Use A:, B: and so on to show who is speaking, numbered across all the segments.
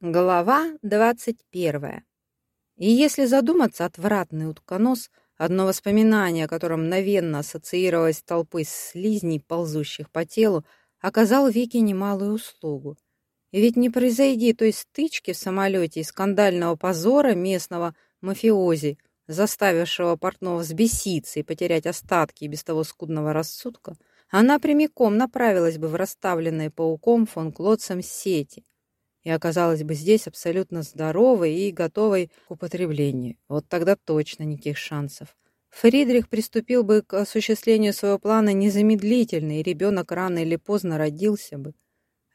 A: Глава двадцать первая. И если задуматься, отвратный утконос, одно воспоминание, о котором мгновенно ассоциировалось с толпой слизней, ползущих по телу, оказал Вике немалую услугу. И ведь не произойди той стычки в самолете и скандального позора местного мафиози, заставившего портного взбеситься и потерять остатки без того скудного рассудка, она прямиком направилась бы в расставленные пауком фон Клотцем сети и оказалась бы здесь абсолютно здоровой и готовой к употреблению. Вот тогда точно никаких шансов. Фридрих приступил бы к осуществлению своего плана незамедлительно, и ребенок рано или поздно родился бы.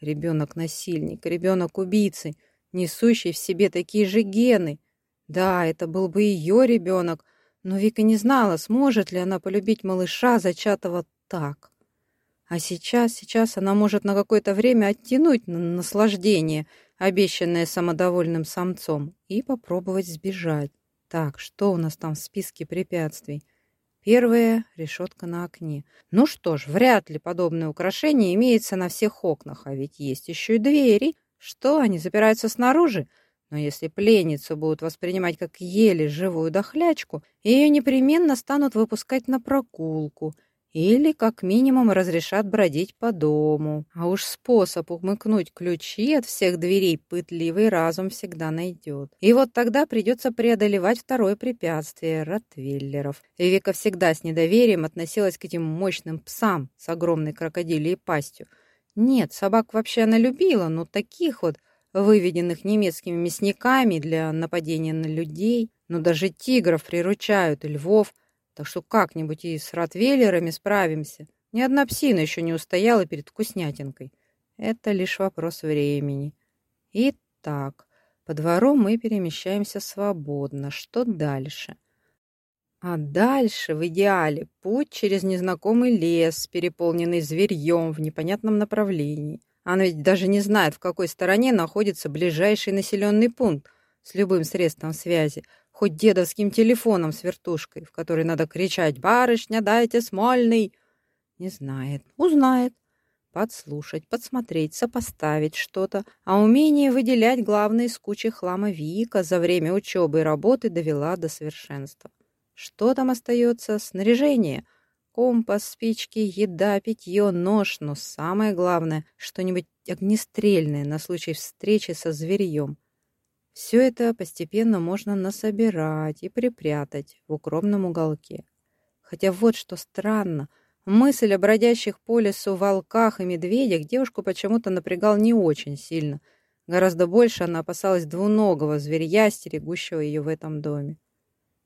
A: Ребенок-насильник, ребенок-убийцы, несущий в себе такие же гены. Да, это был бы ее ребенок, но Вика не знала, сможет ли она полюбить малыша, зачатого так. А сейчас, сейчас она может на какое-то время оттянуть наслаждение, обещанное самодовольным самцом, и попробовать сбежать. Так, что у нас там в списке препятствий? Первое — решетка на окне. Ну что ж, вряд ли подобное украшение имеется на всех окнах, а ведь есть еще и двери. Что, они запираются снаружи? Но если пленницу будут воспринимать как еле живую дохлячку, ее непременно станут выпускать на прогулку — или, как минимум, разрешат бродить по дому. А уж способ умыкнуть ключи от всех дверей пытливый разум всегда найдет. И вот тогда придется преодолевать второе препятствие – ротвейлеров. И Вика всегда с недоверием относилась к этим мощным псам с огромной крокодилией пастью. Нет, собак вообще она любила, но таких вот, выведенных немецкими мясниками для нападения на людей. Но даже тигров приручают и львов – так что как-нибудь и с ротвейлерами справимся. Ни одна псина еще не устояла перед вкуснятинкой. Это лишь вопрос времени. Итак, по двору мы перемещаемся свободно. Что дальше? А дальше, в идеале, путь через незнакомый лес, переполненный зверьем в непонятном направлении. Она ведь даже не знает, в какой стороне находится ближайший населенный пункт с любым средством связи, хоть дедовским телефоном с вертушкой, в которой надо кричать «Барышня, дайте смольный!» Не знает, узнает. Подслушать, подсмотреть, сопоставить что-то, а умение выделять главное из кучи хлама Вика за время учебы и работы довела до совершенства. Что там остается? Снаряжение. Компас, спички, еда, питье, нож, но самое главное, что-нибудь огнестрельное на случай встречи со зверьем. Все это постепенно можно насобирать и припрятать в укромном уголке. Хотя вот что странно, мысль о бродящих по лесу волках и медведях девушку почему-то напрягал не очень сильно. Гораздо больше она опасалась двуногого зверья, стерегущего ее в этом доме.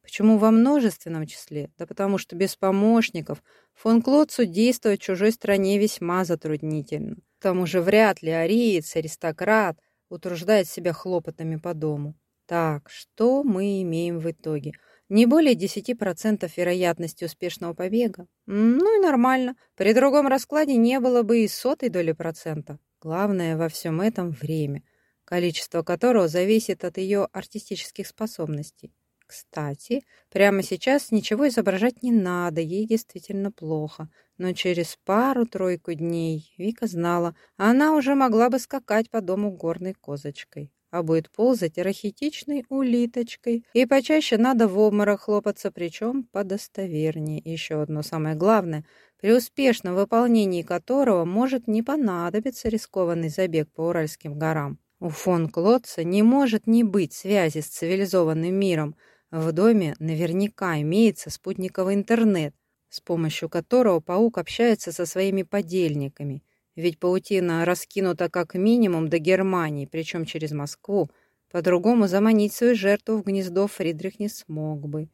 A: Почему во множественном числе? Да потому что без помощников фон Клотцу действовать в чужой стране весьма затруднительно. К тому же вряд ли ариец, аристократ – утруждает себя хлопотами по дому. Так, что мы имеем в итоге? Не более 10% вероятности успешного побега. Ну и нормально. При другом раскладе не было бы и сотой доли процента. Главное во всем этом время, количество которого зависит от ее артистических способностей. Кстати, прямо сейчас ничего изображать не надо, ей действительно плохо. Но через пару-тройку дней Вика знала, она уже могла бы скакать по дому горной козочкой, а будет ползать рахитичной улиточкой. И почаще надо в обморок хлопаться, причем подостовернее. Еще одно самое главное, при успешном выполнении которого может не понадобиться рискованный забег по Уральским горам. У фон Клотца не может не быть связи с цивилизованным миром. В доме наверняка имеется спутниковый интернет, с помощью которого паук общается со своими подельниками. Ведь паутина раскинута как минимум до Германии, причем через Москву. По-другому заманить свою жертву в гнездо Фридрих не смог бы.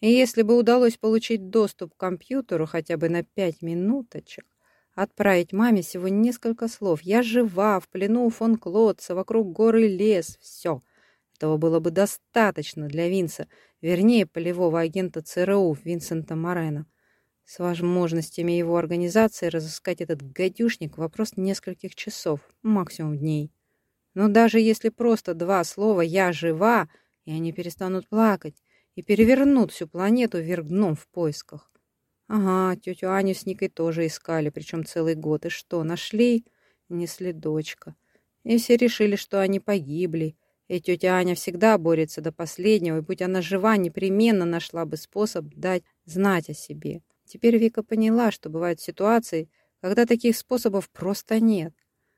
A: И если бы удалось получить доступ к компьютеру хотя бы на пять минуточек, отправить маме всего несколько слов «Я жива, в плену у фон Клотца, вокруг горы лес», все. Этого было бы достаточно для Винса, вернее, полевого агента ЦРУ Винсента Морена. С возможностями его организации разыскать этот гадюшник – вопрос нескольких часов, максимум дней. Но даже если просто два слова «я жива», и они перестанут плакать, и перевернут всю планету вверх дном в поисках. Ага, тетю Аню с Никой тоже искали, причем целый год. И что, нашли? Не следочка. И все решили, что они погибли. И тетя Аня всегда борется до последнего, и будь она жива, непременно нашла бы способ дать знать о себе. Теперь Вика поняла, что бывают ситуации, когда таких способов просто нет.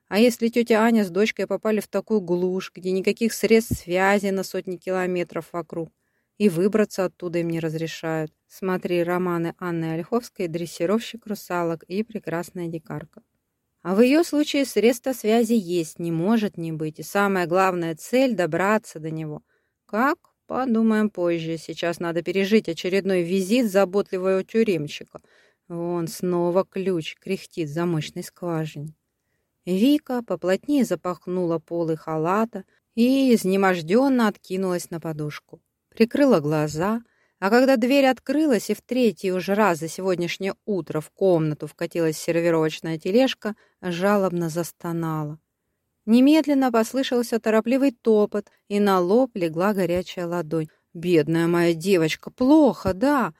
A: А если тетя Аня с дочкой попали в такую глушь, где никаких средств связи на сотни километров вокруг, и выбраться оттуда им не разрешают. Смотри романы Анны Ольховской «Дрессировщик русалок» и «Прекрасная дикарка». А в ее случае средства связи есть, не может не быть. И самая главная цель – добраться до него. Как? Подумаем позже. Сейчас надо пережить очередной визит заботливого тюремщика. Вон снова ключ кряхтит в замочной скважине. Вика поплотнее запахнула полы халата и изнеможденно откинулась на подушку. Прикрыла глаза – а когда дверь открылась, и в третий уже раз за сегодняшнее утро в комнату вкатилась сервировочная тележка, жалобно застонала. Немедленно послышался торопливый топот, и на лоб легла горячая ладонь. «Бедная моя девочка, плохо, да?»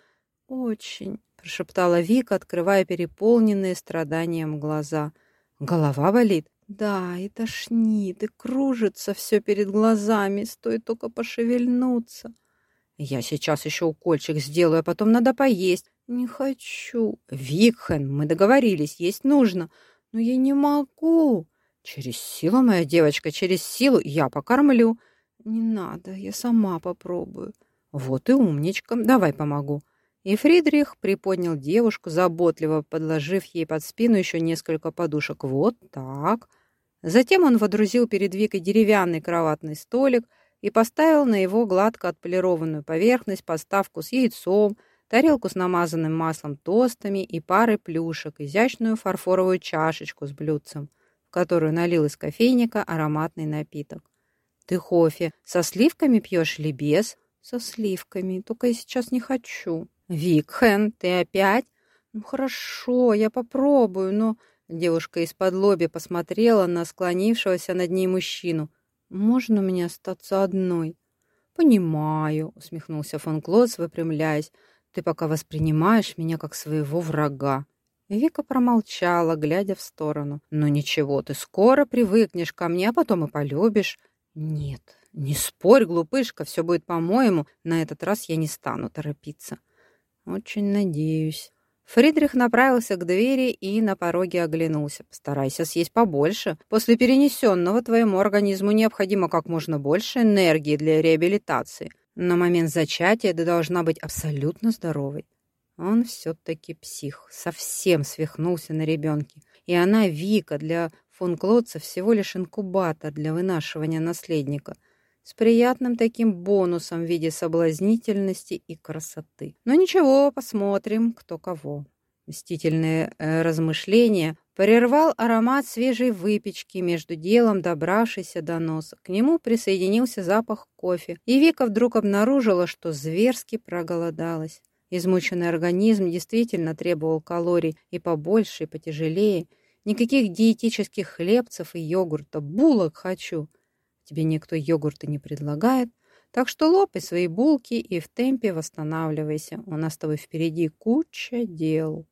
A: «Очень», — прошептала Вика, открывая переполненные страданием глаза. «Голова болит?» «Да, и тошнит, и кружится все перед глазами, стоит только пошевельнуться». Я сейчас еще укольчик сделаю, а потом надо поесть. Не хочу. Викхен, мы договорились, есть нужно. Но я не могу. Через силу, моя девочка, через силу я покормлю. Не надо, я сама попробую. Вот и умничка, давай помогу. И Фридрих приподнял девушку, заботливо подложив ей под спину еще несколько подушек. Вот так. Затем он водрузил перед Викой деревянный кроватный столик, и поставил на его гладко отполированную поверхность подставку с яйцом, тарелку с намазанным маслом тостами и парой плюшек, изящную фарфоровую чашечку с блюдцем, которую налил из кофейника ароматный напиток. «Ты кофе со сливками пьешь или без?» «Со сливками, только я сейчас не хочу». «Викхен, ты опять?» «Ну хорошо, я попробую, но...» Девушка из-под лоби посмотрела на склонившегося над ней мужчину. Можно мне остаться одной? Понимаю, усмехнулся фон Клоц, выпрямляясь. Ты пока воспринимаешь меня как своего врага. Вика промолчала, глядя в сторону. «Ну ничего, ты скоро привыкнешь ко мне, а потом и полюбишь». «Нет, не спорь, глупышка, все будет по-моему. На этот раз я не стану торопиться». «Очень надеюсь». Фридрих направился к двери и на пороге оглянулся. «Постарайся съесть побольше. После перенесенного твоему организму необходимо как можно больше энергии для реабилитации. На момент зачатия ты должна быть абсолютно здоровой». Он все-таки псих, совсем свихнулся на ребенке. И она, Вика, для фон Клотца всего лишь инкубатор для вынашивания наследника – с приятным таким бонусом в виде соблазнительности и красоты. Но ничего, посмотрим, кто кого. Мстительные э, размышления прервал аромат свежей выпечки, между делом добравшийся до носа. К нему присоединился запах кофе, и Вика вдруг обнаружила, что зверски проголодалась. Измученный организм действительно требовал калорий и побольше, и потяжелее. Никаких диетических хлебцев и йогурта. Булок хочу. Тебе никто йогурты не предлагает, так что лопай свои булки и в темпе восстанавливайся. У нас с тобой впереди куча дел.